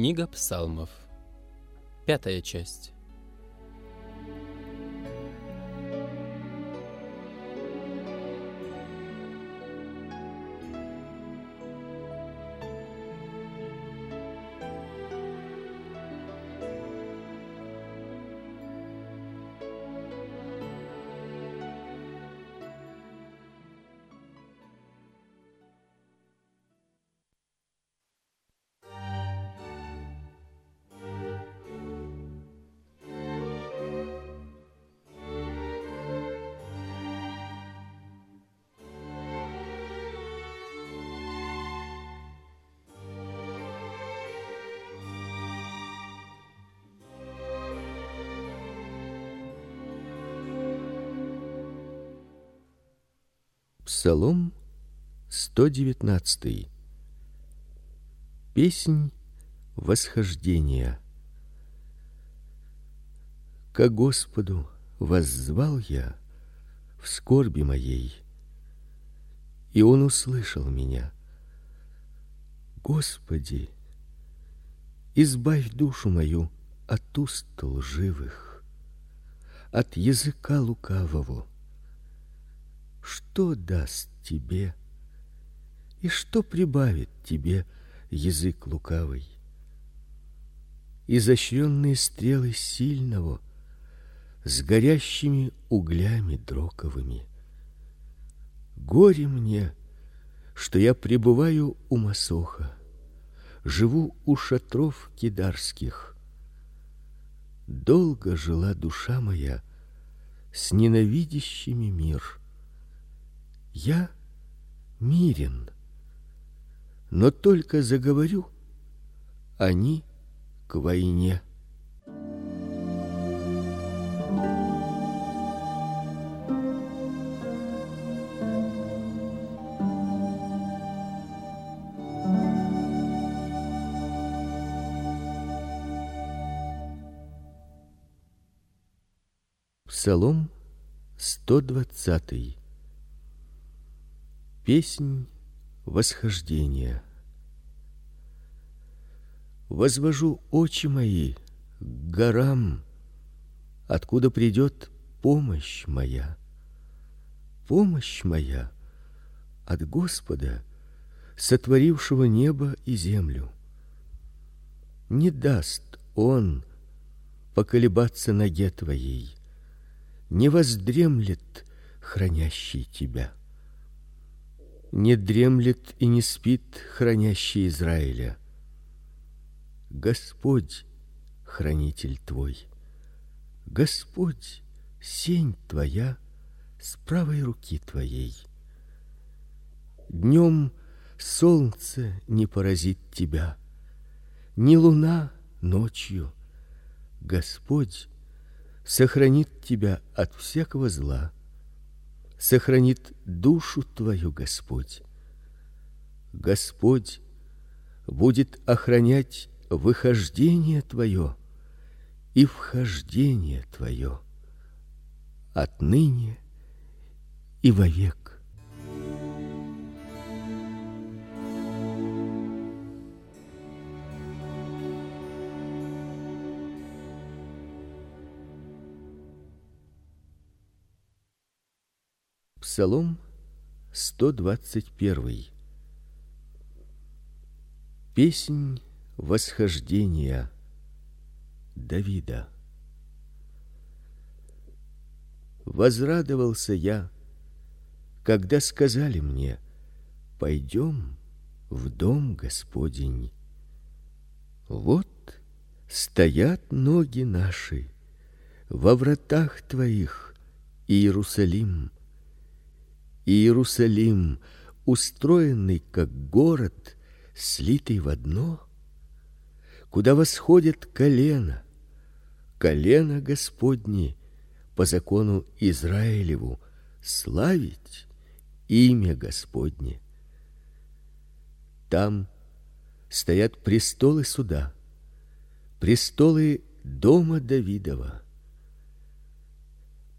Книга псалмов. Пятая часть. Псалом 119. Песнь восхождения. К Господу воззвал я в скорби моей, и он услышал меня. Господи, избавь душу мою от уст лживых, от языка лукавого что даст тебе и что прибавит тебе язык лукавый? Изощренные стрелы сильного с горящими углями дроковыми. Горе мне, что я пребываю у Масоха, живу у шатров кидарских. Долго жила душа моя с ненавидящими мир я мирен. Но только заговорю, они к войне. Псалом 120. Песнь восхождения. Возвожу очи мои к горам, откуда придет помощь моя. Помощь моя от Господа, сотворившего небо и землю. Не даст он поколебаться ноге твоей, не воздремлет хранящий тебя не дремлет и не спит хранящий Израиля. Господь хранитель твой. Господь сень твоя с правой руки твоей. Днем солнце не поразит тебя, ни луна ночью. Господь сохранит тебя от всякого зла сохранит душу твою Господь. Господь будет охранять выхождение твое и вхождение твое отныне и вовек. Псалом 121. Песнь восхождения Давида. Возрадовался я, когда сказали мне: пойдем в дом Господень. Вот стоят ноги наши во вратах твоих, Иерусалим Иерусалим, устроенный как город, слитый в одно, куда восходят колено, колено Господне по закону Израилеву славить имя Господне. Там стоят престолы суда, престолы дома Давидова.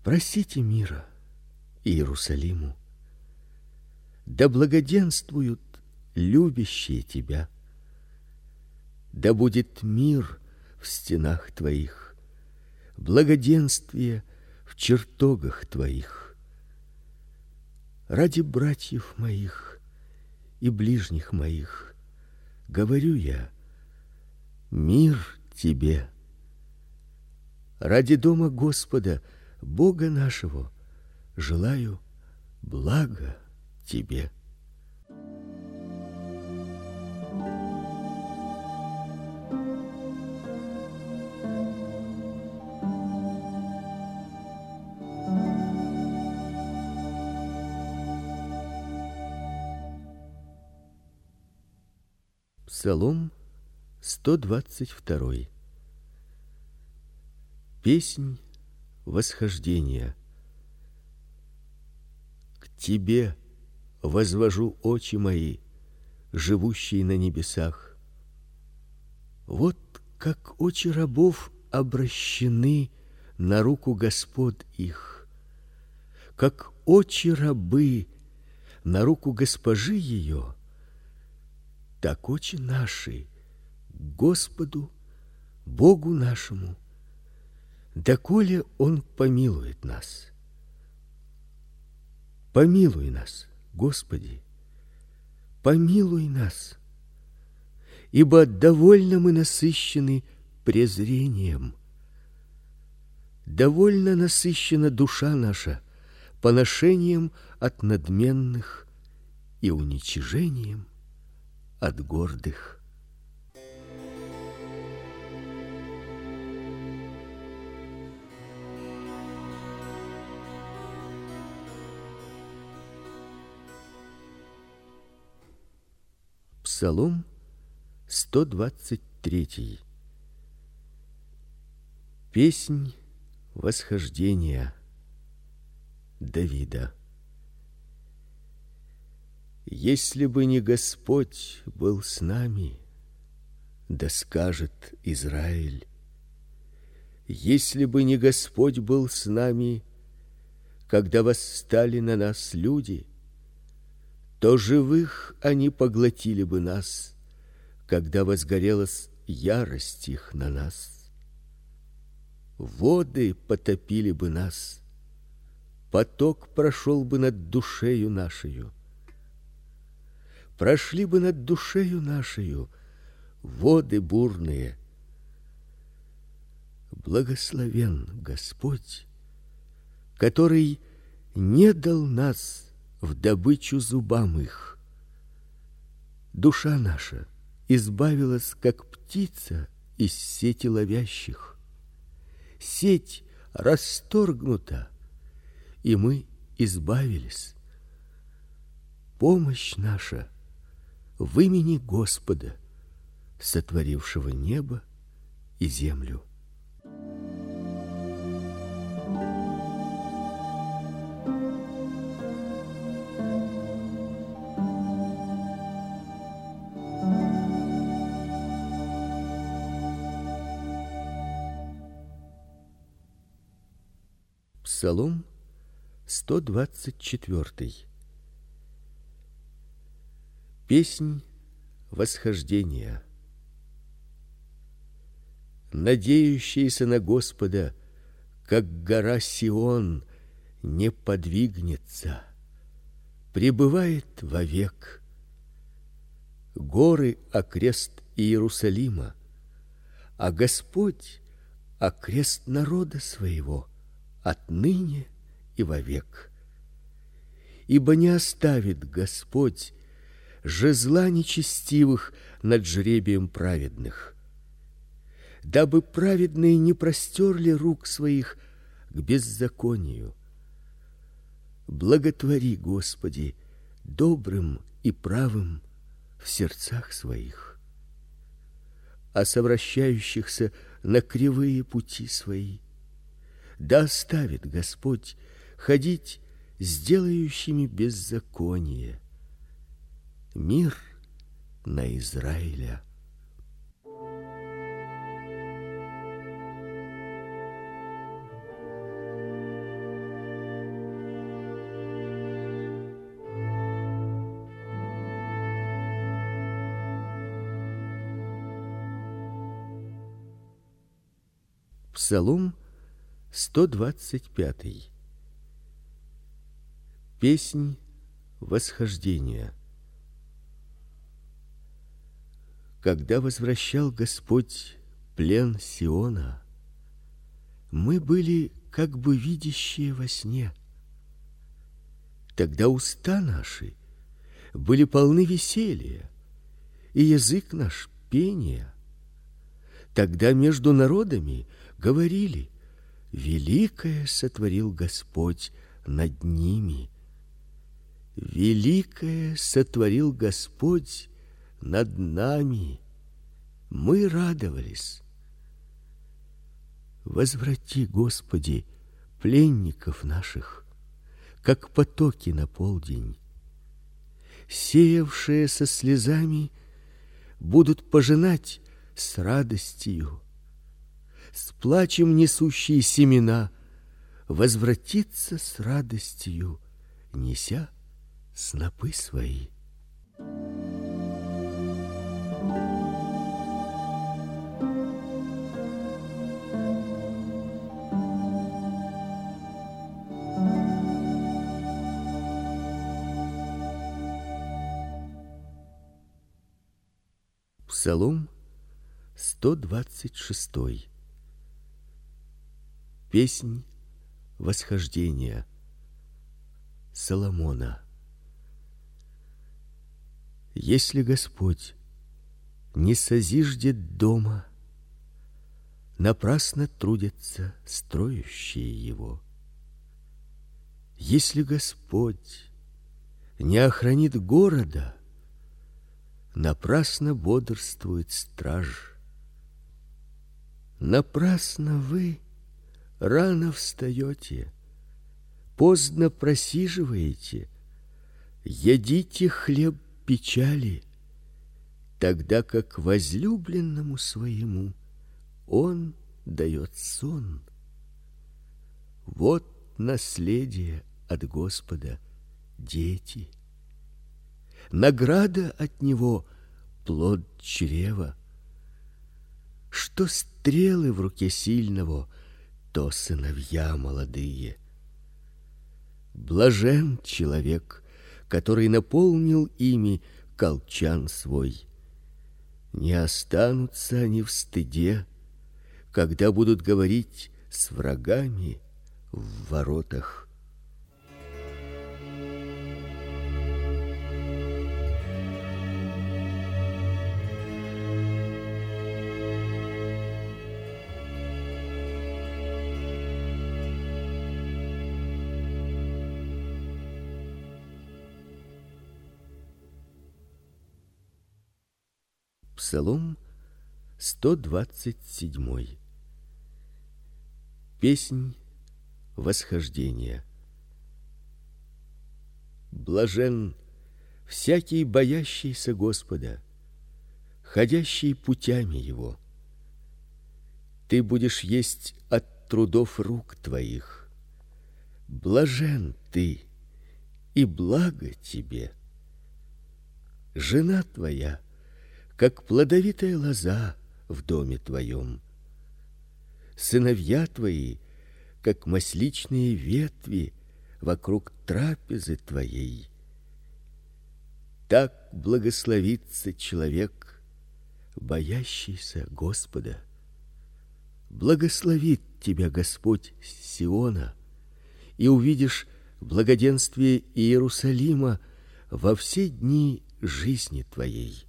Просите мира Иерусалиму. Да благоденствуют любящие тебя. Да будет мир в стенах твоих, благоденствие в чертогах твоих. Ради братьев моих и ближних моих говорю я: мир тебе. Ради дома Господа, Бога нашего, желаю блага тебе. Псалом 122. Песнь восхождения. К тебе возвожу очи мои, живущие на небесах. Вот как очи рабов обращены на руку господ их, как очи рабы на руку госпожи ее так очи наши Господу, Богу нашему, доколе Он помилует нас. Помилуй нас, Господи, помилуй нас, ибо довольно мы насыщены презрением. Довольно насыщена душа наша поношением от надменных и уничижением от гордых. Псалом 123. Песнь восхождения Давида. Если бы не Господь был с нами, да скажет Израиль. Если бы не Господь был с нами, когда восстали на нас люди, то живых они поглотили бы нас, когда возгорелась ярость их на нас. Воды потопили бы нас, поток прошел бы над душею нашею прошли бы над душею нашею воды бурные. Благословен Господь, который не дал нас в добычу зубам их. Душа наша избавилась, как птица из сети ловящих. Сеть расторгнута, и мы избавились. Помощь наша в имени Господа, сотворившего небо и землю. Псалом 124. Песнь восхождения. Надеющийся на Господа, как гора Сион, не подвигнется, пребывает вовек. Горы окрест Иерусалима, а Господь окрест народа своего отныне и вовек. Ибо не оставит Господь жезла нечестивых над жребием праведных. Дабы праведные не простерли рук своих к беззаконию. Благотвори, Господи, добрым и правым в сердцах своих. а совращающихся на кривые пути свои. Да оставит Господь ходить сделающими беззаконие. Мир на Израиля. Псалом 125. Песнь восхождения. Когда возвращал Господь плен Сиона, мы были как бы видящие во сне. Тогда уста наши были полны веселья, и язык наш пения. Тогда между народами говорили: великое сотворил Господь над ними. Великое сотворил Господь над нами. Мы радовались. Возврати, Господи, пленников наших, как потоки на полдень. Сеявшие со слезами будут пожинать с радостью с плачем несущие семена, возвратиться с радостью, неся снопы свои. Псалом 126. Песнь восхождения Соломона. Если Господь не созиждет дома, напрасно трудятся строящие его. Если Господь не охранит города, напрасно бодрствует страж. Напрасно вы рано встаете, поздно просиживаете, едите хлеб печали, тогда как возлюбленному своему он дает сон. Вот наследие от Господа, дети. Награда от него плод чрева. Что стрелы в руке сильного — то сыновья молодые. Блажен человек, который наполнил ими колчан свой. Не останутся они в стыде, когда будут говорить с врагами в воротах. Псалом 127. Песнь восхождения. Блажен всякий боящийся Господа, ходящий путями его. Ты будешь есть от трудов рук твоих. Блажен ты, и благо тебе. Жена твоя как плодовитая лоза в доме твоем. Сыновья твои, как масличные ветви вокруг трапезы твоей. Так благословится человек, боящийся Господа. Благословит тебя Господь с Сиона, и увидишь благоденствие Иерусалима во все дни жизни твоей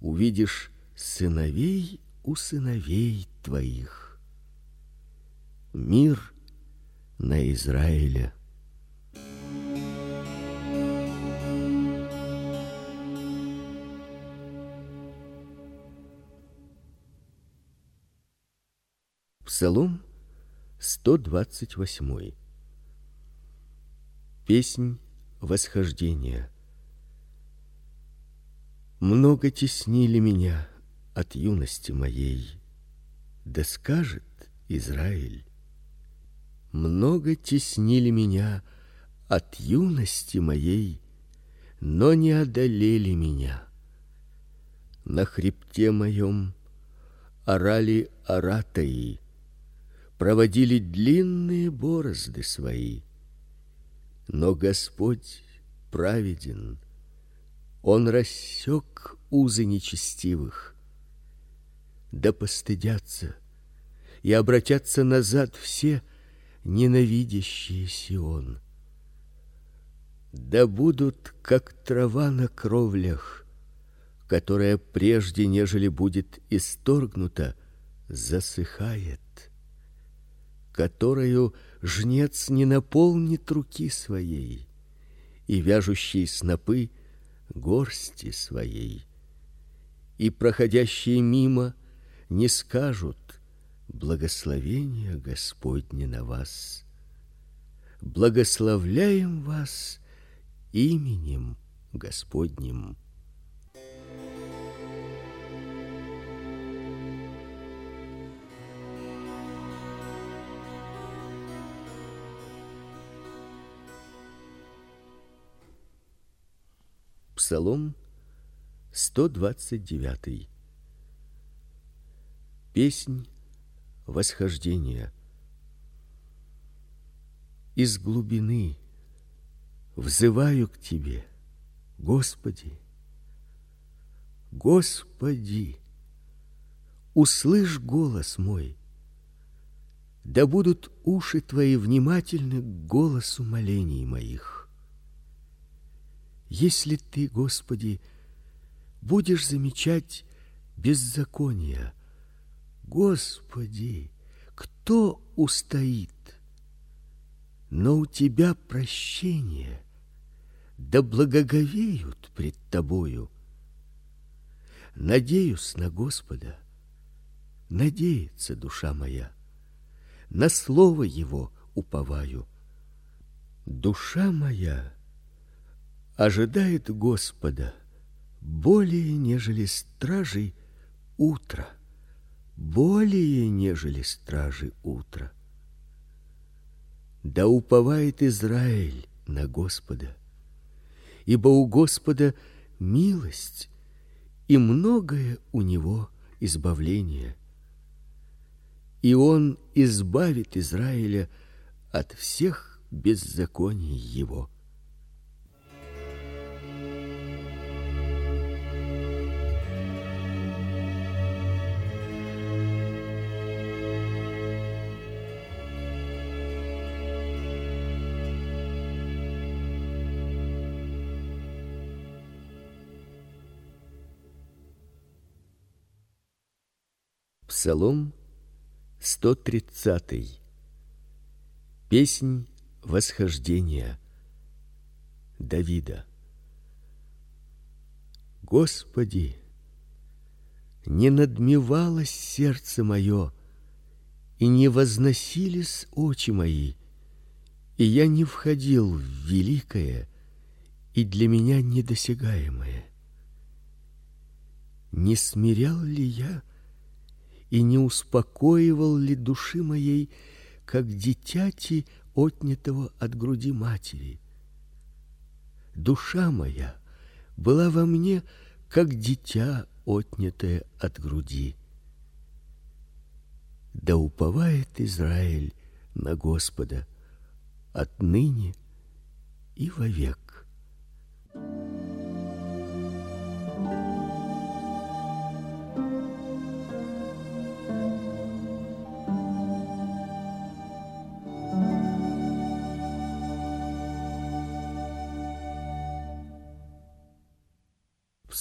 увидишь сыновей у сыновей твоих. Мир на Израиле. Псалом 128. Песнь восхождения. Много теснили меня от юности моей, да скажет Израиль. Много теснили меня от юности моей, но не одолели меня. На хребте моем орали оратаи, проводили длинные борозды свои. Но Господь праведен, Он рассек узы нечестивых. Да постыдятся и обратятся назад все ненавидящие Сион. Да будут как трава на кровлях, которая прежде нежели будет исторгнута, засыхает которую жнец не наполнит руки своей, и вяжущий снопы горсти своей. И проходящие мимо не скажут: благословение Господне на вас. Благословляем вас именем Господним. Псалом 129. Песнь восхождения. Из глубины взываю к тебе, Господи. Господи, услышь голос мой. Да будут уши твои внимательны к голосу молений моих. Если ты, Господи, будешь замечать беззаконие, Господи, кто устоит? Но у тебя прощение, да благоговеют пред тобою. Надеюсь на Господа, надеется душа моя, на слово его уповаю. Душа моя ожидает Господа более нежели стражи утра, более нежели стражи утра. Да уповает Израиль на Господа, ибо у Господа милость и многое у него избавление. И он избавит Израиля от всех беззаконий его. Псалом 130. Песнь восхождения Давида. Господи, не надмевалось сердце мое, и не возносились очи мои, и я не входил в великое и для меня недосягаемое. Не смирял ли я и не успокоивал ли души моей, как дитяти, отнятого от груди матери. Душа моя была во мне, как дитя, отнятое от груди. Да уповает Израиль на Господа отныне и вовек.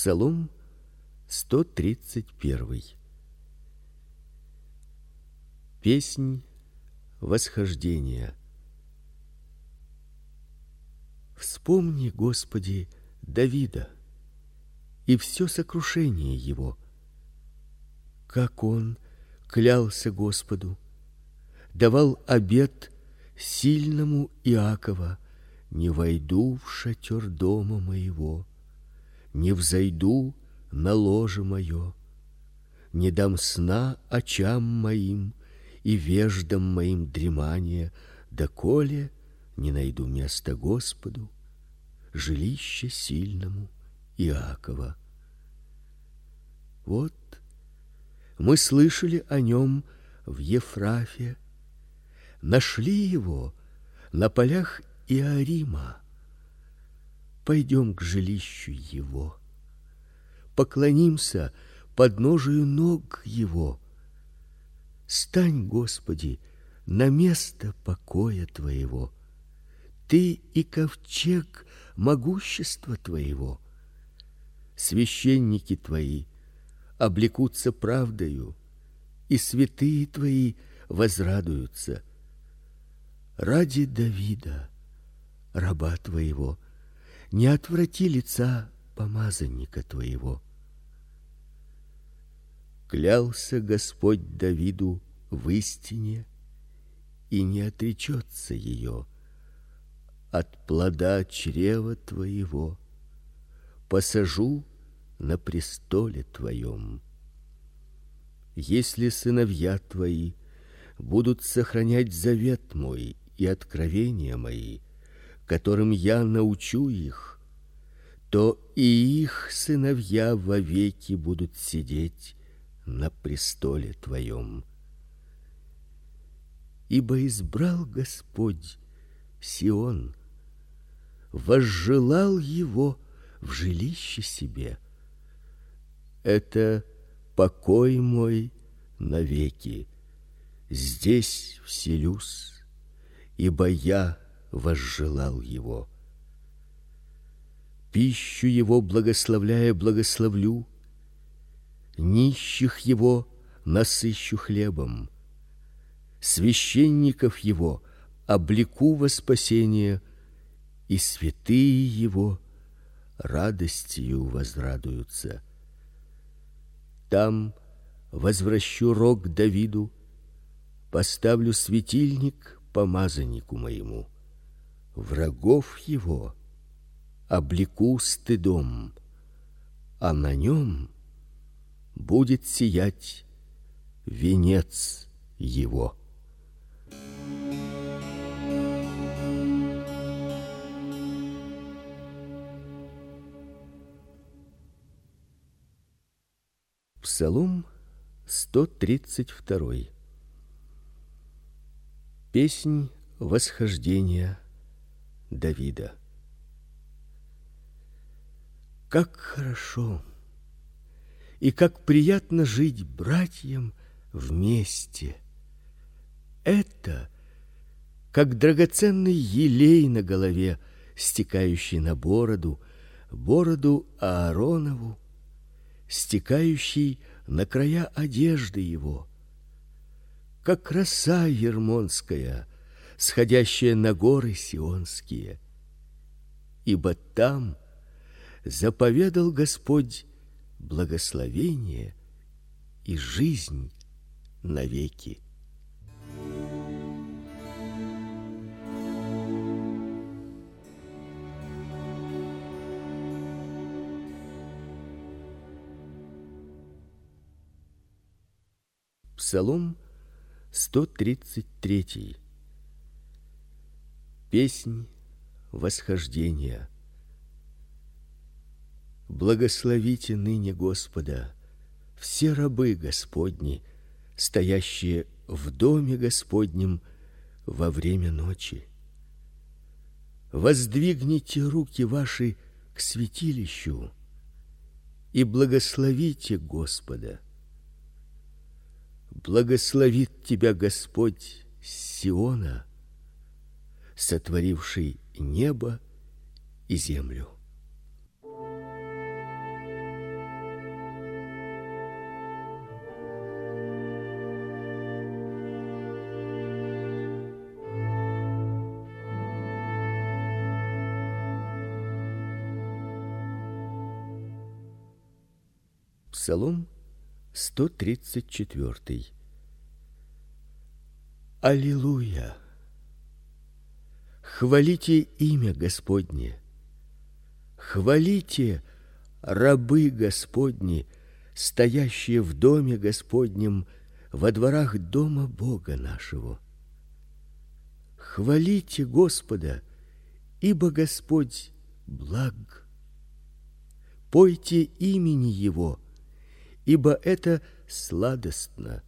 Псалом 131. Песнь восхождения. Вспомни, Господи, Давида и все сокрушение его, как он клялся Господу давал обет сильному Иакова: не войду в шатер дома моего, не взойду на ложе мое, не дам сна очам моим и веждам моим дремания, доколе не найду места Господу, жилище сильному Иакова. Вот мы слышали о нем в Ефрафе, нашли его на полях Иарима. Пойдем к жилищу его, поклонимся подножию ног его. Стань, Господи, на место покоя твоего. Ты и ковчег могущества твоего. Священники твои облекутся правдою, и святые твои возрадуются. Ради Давида, раба твоего, не отврати лица помазанника твоего. Клялся Господь Давиду в истине и не отречется ее от плода чрева твоего посажу на престоле твоем. Если сыновья твои будут сохранять завет мой и откровения мои, которым я научу их, то и их сыновья вовеки будут сидеть на престоле твоем. Ибо избрал Господь Сион, возжелал его в жилище себе. Это покой мой навеки. Здесь вселюсь, ибо я возжелал его. Пищу его благословляя благословлю, нищих его насыщу хлебом, священников его облеку во спасение, и святые его радостью возрадуются. Там возвращу рог Давиду, поставлю светильник помазаннику моему. Врагов его облеку стыдом, а на нем будет сиять венец его. Псалом 132. Песнь восхождения Давида. Как хорошо и как приятно жить братьям вместе. Это как драгоценный елей на голове, стекающий на бороду, бороду Ааронову стекающий на края одежды его, как роса ермонская, сходящая на горы сионские. Ибо там заповедал Господь благословение и жизнь навеки. Псалом 133. Песнь восхождения. Благословите ныне Господа все рабы Господни, стоящие в доме Господнем во время ночи. Воздвигните руки ваши к святилищу и благословите Господа. Благословит тебя Господь с Сиона, сотворивший небо и землю. Псалом 134. Аллилуйя! Хвалите имя Господне. Хвалите рабы Господни, стоящие в доме Господнем, во дворах дома Бога нашего. Хвалите Господа, ибо Господь благ. Пойте имени его, ибо это сладостно.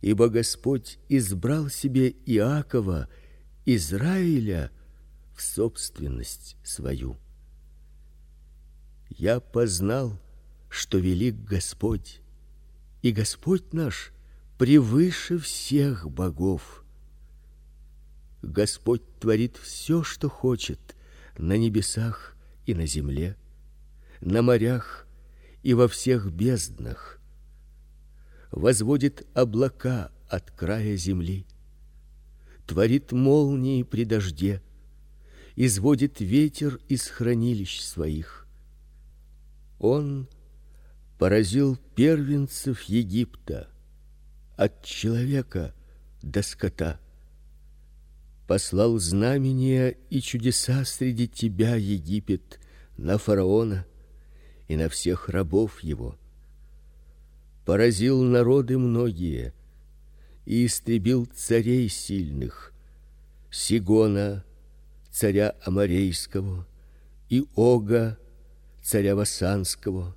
Ибо Господь избрал себе Иакова, Израиля в собственность свою. Я познал, что велик Господь, и Господь наш превыше всех богов. Господь творит все, что хочет на небесах и на земле, на морях и во всех безднах возводит облака от края земли, творит молнии при дожде, изводит ветер из хранилищ своих. Он поразил первенцев Египта от человека до скота. Послал знамения и чудеса среди тебя, Египет, на фараона и на всех рабов его поразил народы многие и истребил царей сильных: Сигона, царя аморейского, и Ога, царя васанского,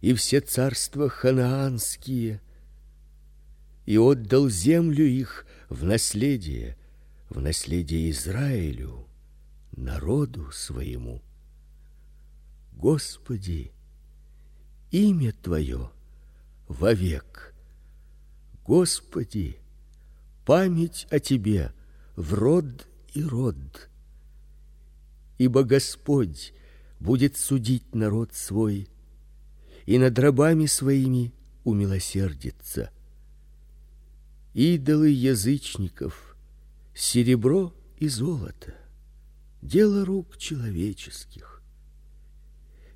и все царства ханаанские, и отдал землю их в наследие, в наследие Израилю, народу своему. Господи, имя твое вовек. Господи, память о тебе в род и род. Ибо Господь будет судить народ свой и над рабами своими умилосердится. Идолы язычников, серебро и золото, дело рук человеческих.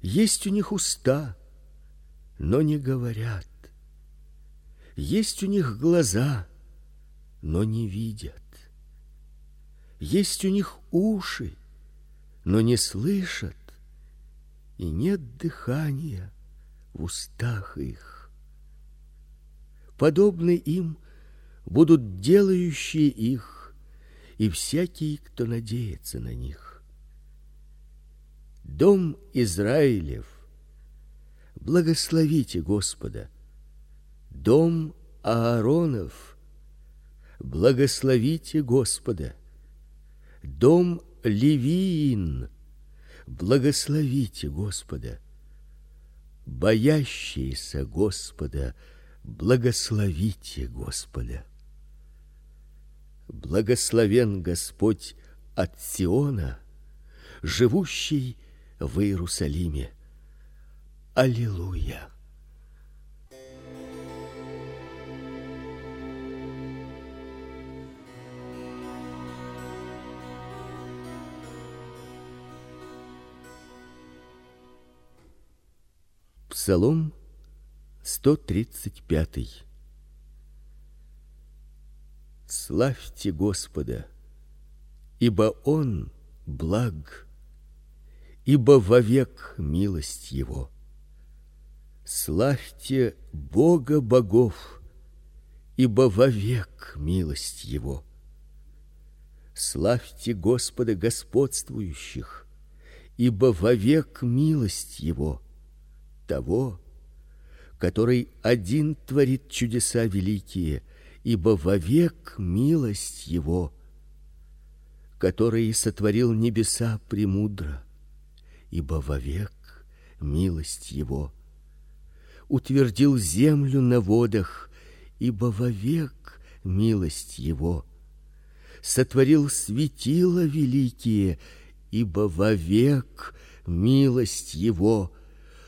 Есть у них уста, но не говорят. Есть у них глаза, но не видят. Есть у них уши, но не слышат, и нет дыхания в устах их. Подобны им будут делающие их и всякий, кто надеется на них. Дом Израилев, благословите Господа дом Ааронов, благословите Господа. Дом Левиин, благословите Господа. Боящиеся Господа, благословите Господа. Благословен Господь от Сиона, живущий в Иерусалиме. Аллилуйя. Псалом 135. Славьте Господа, ибо он благ, ибо вовек милость его. Славьте Бога богов, ибо вовек милость его. Славьте Господа господствующих, ибо вовек милость его того, который один творит чудеса великие, ибо вовек милость его, который сотворил небеса премудро, ибо вовек милость его, утвердил землю на водах, ибо вовек милость его, сотворил светила великие, ибо вовек милость его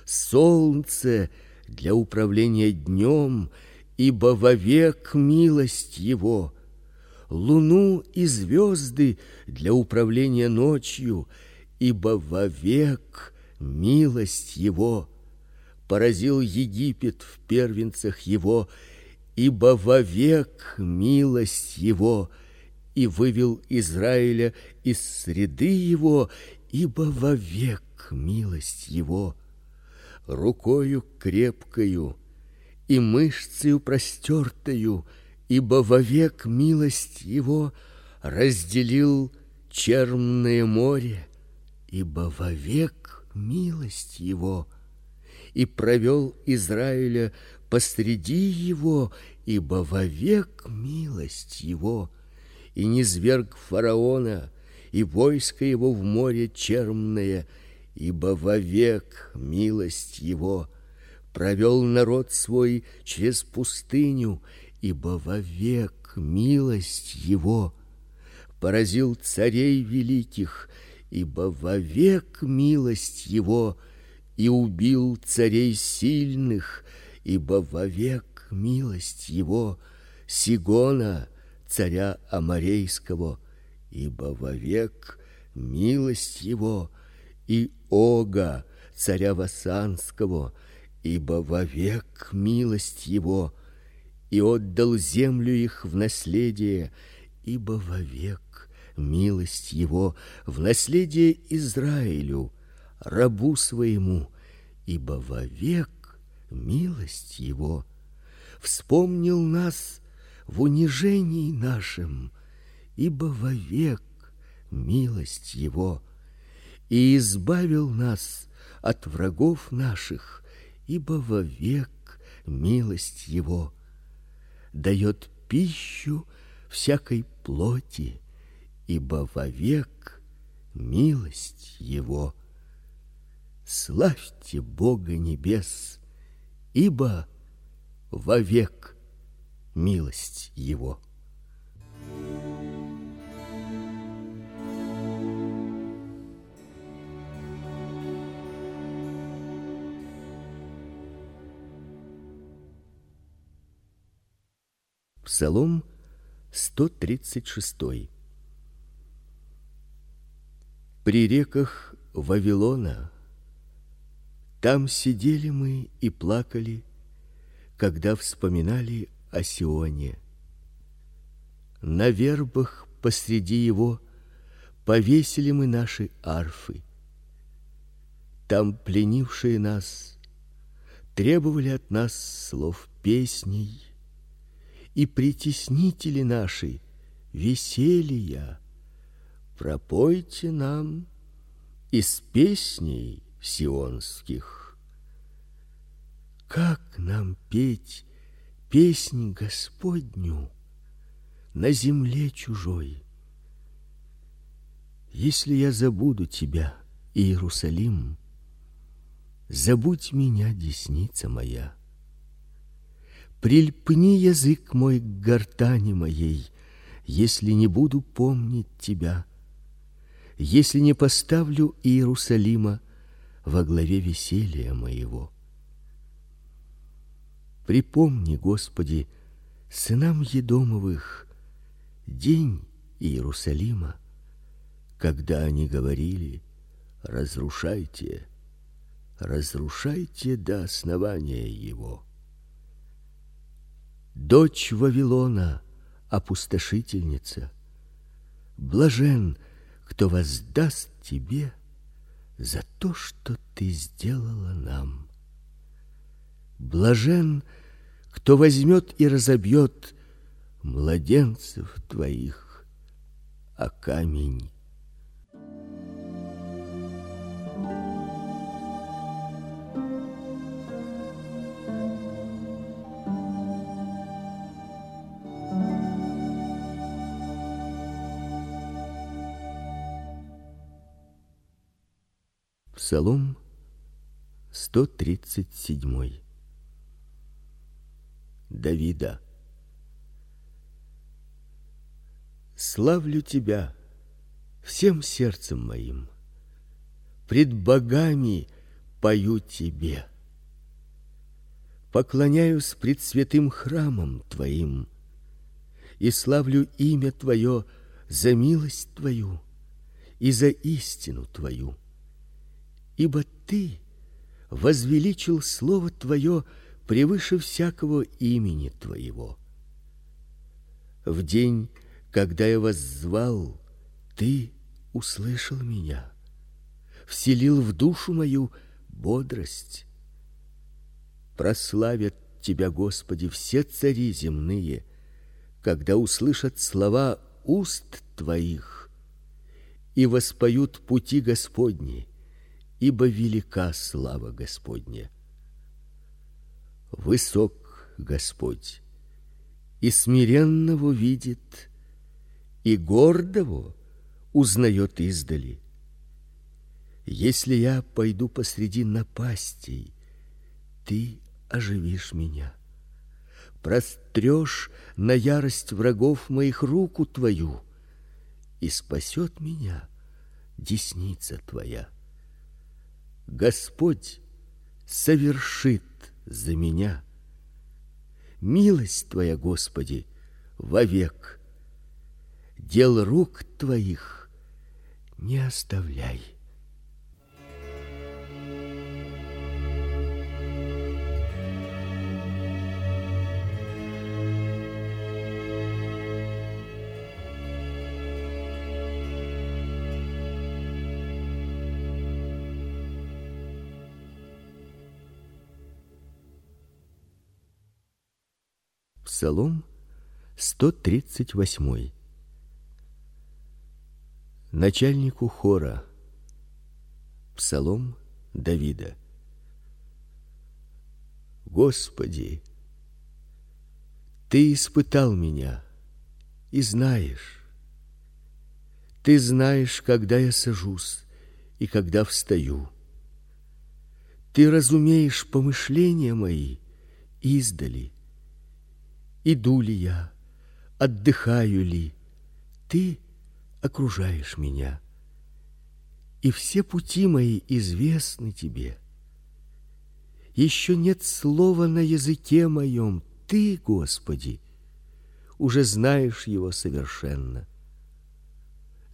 солнце для управления днем, ибо вовек милость его, луну и звезды для управления ночью, ибо вовек милость его. Поразил Египет в первенцах его, ибо вовек милость его, и вывел Израиля из среды его, ибо вовек милость его. Рукою крепкою и мышцей простертою, ибо вовек милость его разделил черное море, ибо вовек милость его и провел Израиля посреди его, ибо вовек милость его, и не зверг фараона и войско его в море черное, ибо вовек милость его провел народ свой через пустыню, ибо вовек милость его поразил царей великих, ибо вовек милость его и убил царей сильных, ибо вовек милость его Сигона, царя аморейского, ибо вовек милость его и Ога, царя васанского, ибо вовек милость его, и отдал землю их в наследие, ибо вовек милость его в наследие Израилю, рабу своему, ибо вовек милость его. Вспомнил нас в унижении нашем, ибо вовек милость его и избавил нас от врагов наших, ибо вовек милость его дает пищу всякой плоти, ибо вовек милость его. Славьте Бога небес, ибо вовек милость его. Псалом 136. При реках Вавилона там сидели мы и плакали, когда вспоминали о Сионе. На вербах посреди его повесили мы наши арфы. Там пленившие нас требовали от нас слов песней, и притеснители наши веселья. Пропойте нам из песней сионских. Как нам петь песнь Господню на земле чужой? Если я забуду тебя, Иерусалим, забудь меня, десница моя. Прильпни язык мой к гортани моей, если не буду помнить тебя, если не поставлю Иерусалима во главе веселья моего. Припомни, Господи, сынам Едомовых день Иерусалима, когда они говорили: разрушайте, разрушайте до основания его. Дочь Вавилона, опустошительница, блажен, кто воздаст тебе за то, что ты сделала нам. Блажен, кто возьмет и разобьет младенцев твоих о камень. Псалом 137. Давида. Славлю тебя всем сердцем моим. Пред богами пою тебе. Поклоняюсь пред святым храмом твоим и славлю имя твое за милость твою и за истину твою ибо ты возвеличил слово твое превыше всякого имени твоего. В день, когда я вас звал, ты услышал меня, вселил в душу мою бодрость. Прославят тебя, Господи, все цари земные, когда услышат слова уст твоих и воспоют пути Господни, ибо велика слава Господня. Высок Господь, и смиренного видит, и гордого узнает издали. Если я пойду посреди напастей, ты оживишь меня. Прострёшь на ярость врагов моих руку твою, и спасет меня десница твоя. Господь совершит за меня милость твоя, Господи, вовек. Дел рук твоих не оставляй. Псалом 138. Начальнику хора. Псалом Давида. Господи, ты испытал меня и знаешь. Ты знаешь, когда я сажусь и когда встаю. Ты разумеешь помышления мои издали. Иду ли я, отдыхаю ли, ты окружаешь меня. И все пути мои известны тебе. Еще нет слова на языке моем, ты, Господи, уже знаешь его совершенно.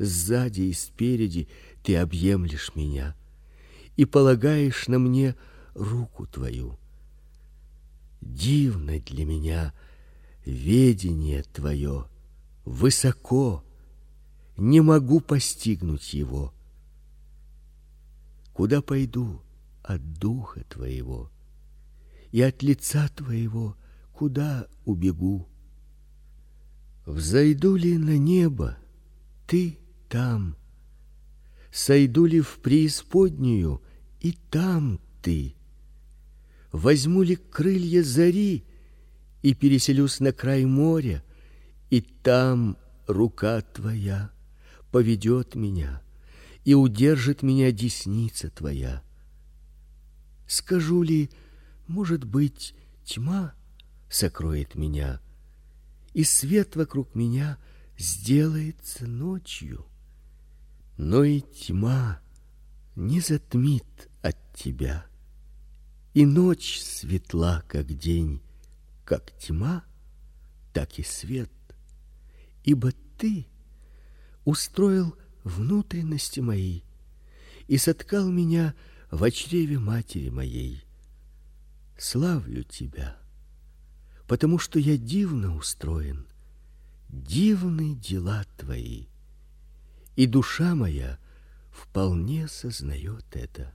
Сзади и спереди ты объемлешь меня и полагаешь на мне руку твою. Дивно для меня ведение твое высоко, не могу постигнуть его. Куда пойду от духа твоего, и от лица твоего куда убегу? Взойду ли на небо, ты там. Сойду ли в преисподнюю, и там ты. Возьму ли крылья зари, и переселюсь на край моря, и там рука твоя поведет меня, и удержит меня десница твоя. Скажу ли, может быть, тьма сокроет меня, и свет вокруг меня сделается ночью. Но и тьма не затмит от тебя, и ночь светла, как день, как тьма, так и свет. Ибо ты устроил внутренности мои и соткал меня в чреве матери моей. Славлю тебя, потому что я дивно устроен. Дивны дела твои, и душа моя вполне сознает это.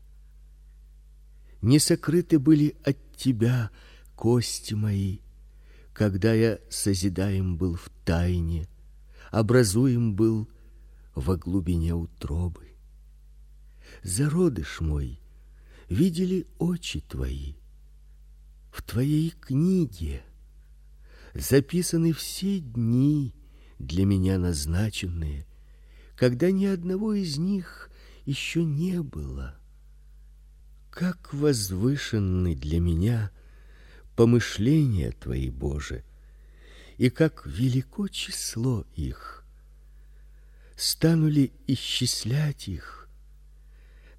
Не сокрыты были от тебя кости мои, когда я созидаем был в тайне, образуем был во глубине утробы. Зародыш мой видели очи твои. В твоей книге записаны все дни для меня назначенные, когда ни одного из них еще не было. Как возвышенны для меня помышления твои, Боже, и как велико число их. Стану ли исчислять их?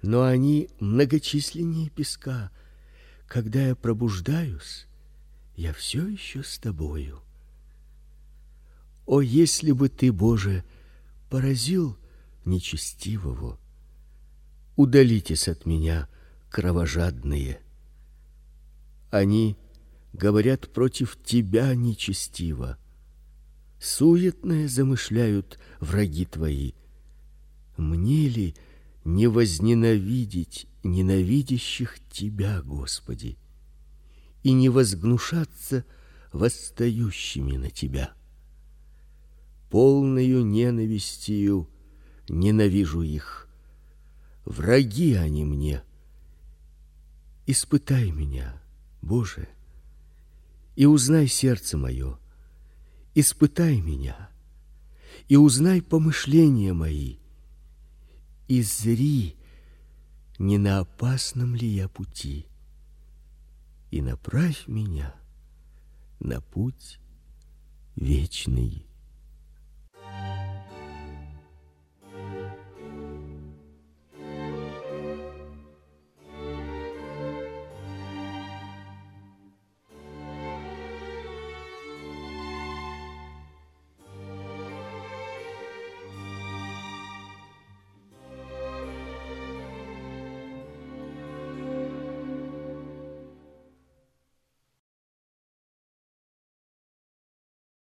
Но они многочисленнее песка. Когда я пробуждаюсь, я все еще с тобою. О, если бы ты, Боже, поразил нечестивого, удалитесь от меня, кровожадные. Они говорят против тебя нечестиво. Суетное замышляют враги твои. Мне ли не возненавидеть ненавидящих тебя, Господи, и не возгнушаться восстающими на тебя? Полною ненавистью ненавижу их. Враги они мне. Испытай меня, Боже, и узнай сердце мое. Испытай меня и узнай помышления мои. И зри, не на опасном ли я пути, и направь меня на путь вечный.